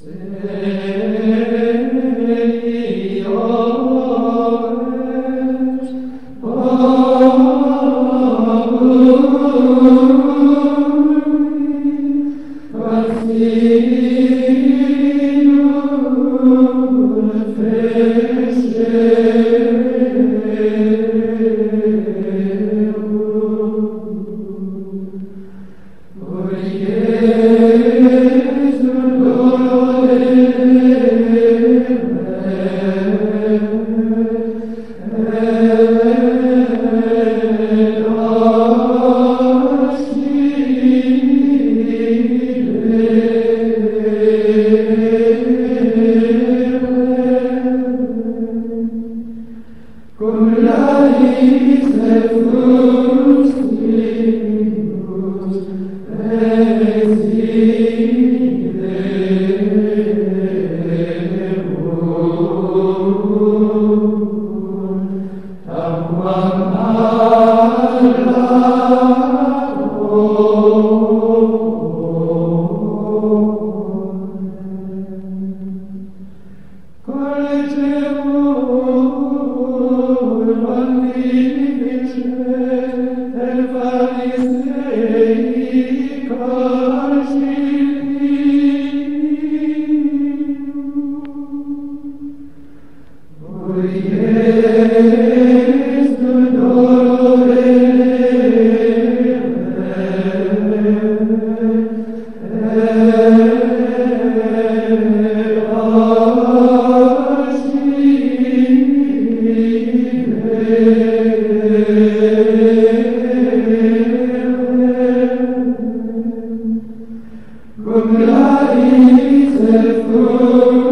Amen. Cum Amen. cum la ipse cum